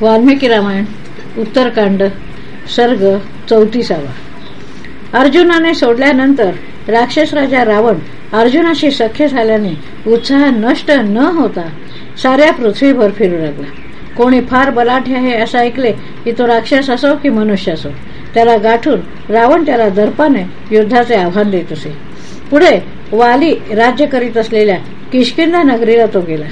वाल्मिकी रामायण उत्तरकांड सर्ग चौतीसावा. अर्जुनाने सोडल्यानंतर राक्षस राजा रावण अर्जुनाशी सख्य झाल्याने उत्साह नष्ट न होता साऱ्या पृथ्वीभर फिरू लागला. कोणी फार बलाढ्य आहे असं ऐकले की तो राक्षस असो की मनुष्य असो त्याला गाठून रावण त्याला दर्पाने युद्धाचे आव्हान देत असे. पुढे वाली राज्य करीत असलेल्या किशकिंदा नगरीला तो गेला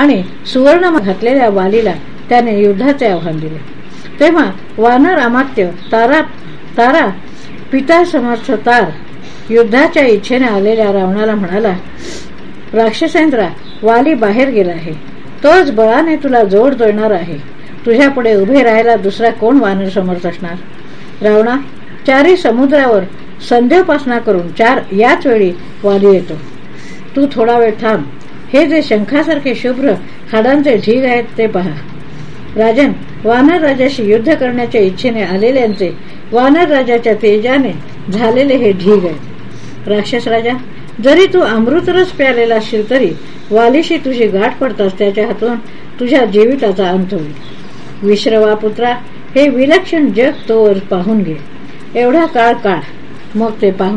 आणि सुवर्ण घातलेल्या वालीला त्याने युद्धाचे आव्हान दिले. तेव्हा वानर अमात्य तारा तारा पिता समर्थ तार युद्धाच्या इच्छेने आलेल्या रावणाला म्हणाला राक्षसेंद्रा वाली बाहेर गेला आहे. तोच बळाने तुला जोड जोडणार आहे. तुझ्यापुढे उभे राहायला दुसरा कोण वानर समर्थ असणार? रावणा चारी समुद्रावर संध्योपासना करून चार याच वेळी वाली येतो. तू थोडा वेळ थांब. हे जे शंखासारखे शुभ्र हाडांचे ढीग आहेत ते पहा. राजन वानर राजाशी युद्ध करण्याच्या इच्छेने आलेल्यांचे वानर राजाच्या तेजाने झालेले हे ढीग आहे राक्षस राजा जरी तू अमृतरस प्यालेला असशील तरी वालीशी तुझी गाठ पडताच त्याच्या हातून तुझ्या जीविताचा अंत होईल. विश्रवा पुत्रा हे विलक्षण जग तोवर पाहून घे. एवढा काळ काळ मग ते पाहू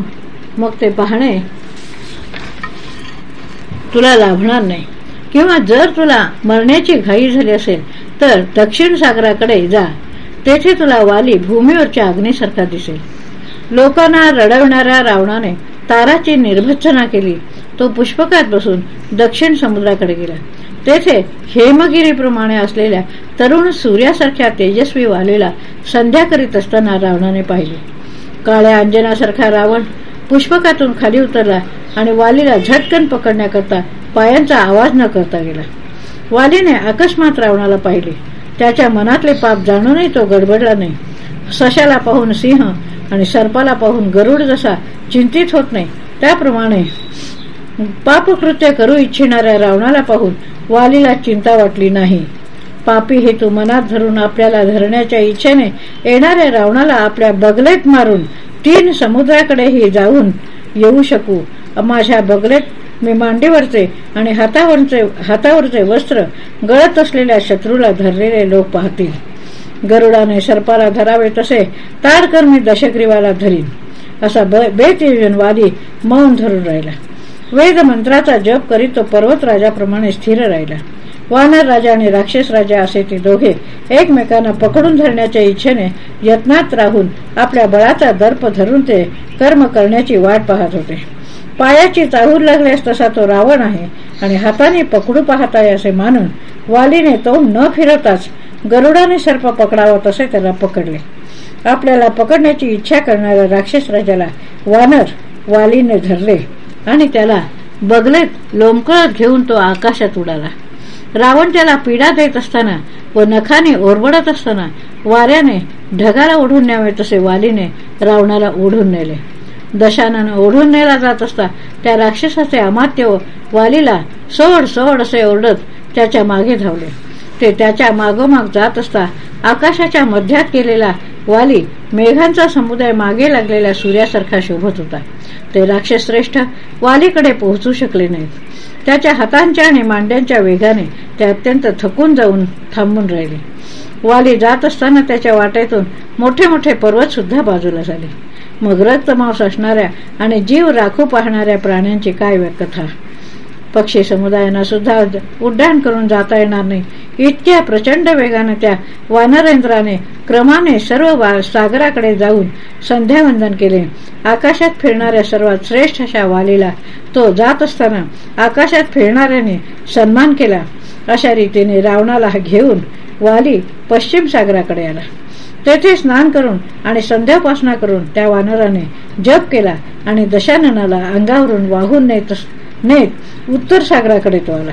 मग ते पाहणे तुला लाभणार नाही. किंवा जर तुला मरण्याची घाई झाली असेल तर दक्षिण सागराकडे जा. तेथे तुला वाली भूमीवरच्या अग्नीसारखा दिसेल. लोकांना रडवणाऱ्या रावणाने ताराची निर्भत्सना केली. तो पुष्पकात बसून दक्षिण समुद्राकडे गेला. तेथे हेमगिरीप्रमाणे असलेल्या तरुण सूर्यासारख्या तेजस्वी वालीला संध्या करीत असताना रावणाने पाहिले. काळ्या अंजनासारखा रावण पुष्पकातून खाली उतरला आणि वालीला झटकन पकडण्याकरता पायांचा आवाज न करता गेला. वालीने अकस्मात रावणाला पाहिले. त्याच्या मनातले पाप जाणूनही तो गडबडला नाही. सशाला पाहून सिंह आणि सर्पाला पाहून गरुड जसा चिंतित होत नाही त्याप्रमाणे पापकृत्य करू इच्छिणाऱ्या रावणाला पाहून वालीला चिंता वाटली नाही. पापी हेतू मनात धरून आपल्याला धरण्याच्या इच्छेने येणाऱ्या रावणाला आपल्या बगलेत मारून तीन समुद्राकडेही जाऊन येऊ शकू. माझ्या बगलेत मी मांडीवरचे आणि हातावरचे हातावरचे वस्त्र गळत असलेल्या शत्रूला धरलेले लोक पाहतील. गरुडाने सर्पाला धरावे तसे तारकर मी दशग्रीवाला धरीन. असा बेतयोजनवादी मौन धरून राहिला. वेद मंत्राचा जप करीत तो पर्वत राजाप्रमाणे स्थिर राहिला. वानर राजा आणि राक्षस राजा असे ते दोघे एकमेकांना पकडून धरण्याच्या इच्छेने यत्नात राहून आपल्या बळाचा दर्प धरून ते कर्म करण्याची वाट पाहत होते. पायाची चाहूर लागल्यास तसा तो रावण आहे. आणि हाताने पकडू पाहताय असे मानून वालीने तो न फिरवताच गरुडाने सर्प पकडावा तसे त्याला पकडले. आपल्याला पकडण्याची इच्छा करणाऱ्या राक्षस राजाला वानर वालीने धरले आणि त्याला बगलेत लोंबकळत घेऊन तो आकाशात उडाला. रावण त्याला पीडा देत असताना व नखाने ओरबडत असताना वाऱ्याने ढगाला ओढून न्यावे तसे वालीने रावणाला ओढून नेले. दशानन ओढून नेला जात असता त्या राक्षसाचे अमात्य वालीला सोड सोड असे ओरडत त्याच्यामागे धावले. ते त्याच्या मागोमाग जात असता आकाशाच्या मध्यात केलेला वाली मेघांचा समुदाय मागे लागलेल्या सूर्यासारखा शोभत होता. ते राक्षस श्रेष्ठ वालीकडे पोहोचू शकले नाहीत. त्याच्या हातांच्या आणि मांड्यांच्या वेगाने ते अत्यंत थकून जाऊन थांबून राहिले. वाली जात असताना त्याच्या वाटेतून मोठे मोठे पर्वत सुद्धा बाजूला झाले. मग रक्तमांस असणाऱ्या आणि जीव राखू पाहणाऱ्या प्राण्यांची काय कथा पक्षी समुदायांना सुद्धा उड्डाण करून जाता येणार नाही. इतक्या प्रचंड वेगाने त्या वानरेंद्राने क्रमाने सर्व सागराकडे जाऊन संध्यावंदन केले. आकाशात फिरणाऱ्या सर्वात श्रेष्ठ अशा वालीला तो जात असताना आकाशात फिरणाऱ्याने सन्मान केला. अशा रीतीने रावणाला घेऊन वाली पश्चिम सागराकडे आला. तेथे स्नान करून आणि संध्यापासना करून त्या वानराने जप केला आणि दशाननाला अंगावरून वाहून नेत नेत उत्तर सागराकडे तो आला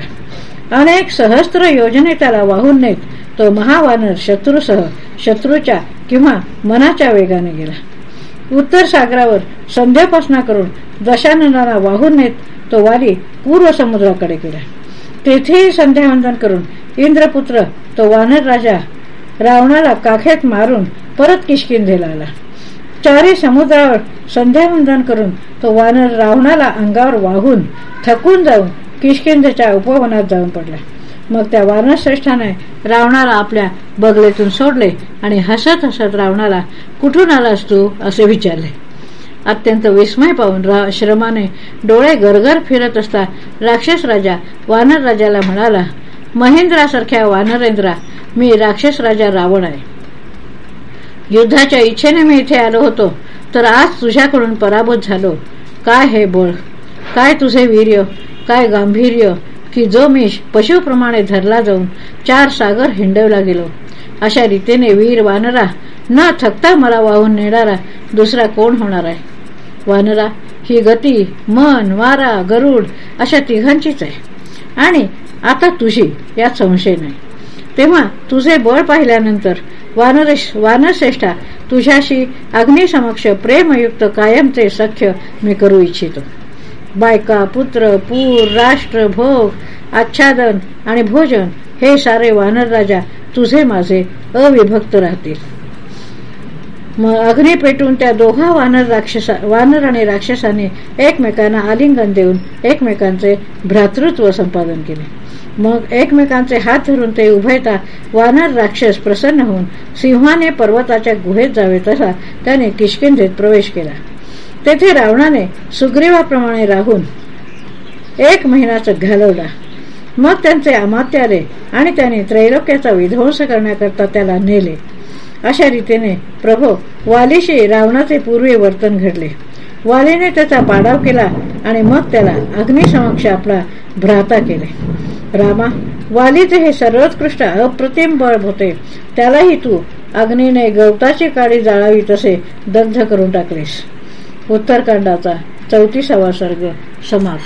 अनेक सहस्त्र योजने त्याला वाहून नेत तो महावानर शत्रूसह शत्रूच्या किंवा मनाच्या वेगाने गेला. उत्तर सागरावर संध्यापासना करून दशाननाला वाहून नेत तो वाली पूर्व समुद्राकडे गेला. तेथेही संध्यावंदन करून इंद्रपुत्र तो वानर राजा रावणाला काखेत मारून परत किशकिंधेला आला चारी समुद्रावर संध्यावंदन करून तो वानर रावणाला अंगावर वाहून थकून जाऊन किशकिंधच्या उपवनात जाऊन पडला. मग त्या वानरश्रेष्ठाने रावणाला आपल्या बगलेतून सोडले आणि हसत हसत रावणाला कुठून आलास तू? असे विचारले. अत्यंत विस्मय पाहून श्रमाने डोळे गरगर फिरत असता राक्षस राजा वानर राजाला म्हणाला महेंद्रासारख्या वानरेंद्रा मी राक्षस राजा रावण आहे. युद्धाच्या इच्छेने मी इथे आलो होतो तर आज तुझ्याकडून पराभूत झालो. काय हे बळ? काय तुझे वीर्य? काय गांभीर्य? की जो मी पशुप्रमाणे धरला जाऊन चार सागर हिंडवला गेलो. अशा रीतीने वीर वानरा न थकता मला वाहून नेणारा दुसरा कोण होणार आहे? वानरा ही गती मन वारा गरुड अशा तिघांचीच आहे. आणि आता तुझी यात संशय नाही. तेव्हा तुझे बळ पाहिल्यानंतर वानर वानरश्रेष्ठा तुझ्याशी अग्निसमक्ष प्रेमयुक्त कायमचे सख्य मी करू इच्छितो. बायका पुत्र पूर राष्ट्र भोग आच्छादन आणि भोजन हे सारे वानर राजा तुझे माझे अविभक्त राहतील. अग्नी पेटून त्या दोघा वानर राक्षसा वानर आणि राक्षसाने एकमेकांना आलिंगन देऊन एकमेकांचे भ्रातृत्व संपादन केले. मग एकमेकांचे हात धरून ते उभयता वानर राक्षस प्रसन्न होऊन सिंहाने पर्वताच्या गुहेत जावे तसा त्याने किशकिंधेत प्रवेश केला. तेथे रावणाने सुग्रीवाप्रमाणे राहून एक महिनाच घालवला. मग त्यांचे अमात्य आले आणि त्याने त्रैलोक्याचा विध्वंस करण्याकरता त्याला नेले. अशा रीतीने प्रभो वालीशी रावणाचे पूर्वी वर्तन घडले. वालीने त्याचा पाडाव केला आणि मग त्याला अग्निसमक्ष आपला भ्राता केले. रामा वालीचे हे सर्वोत्कृष्ट अप्रतिम बळ होते. त्यालाही तू अग्नीने गवताची काळी जाळावी तसे दग्ध करून टाकलीस. उत्तरकांडाचा चौतीसावा सर्ग समाप्त.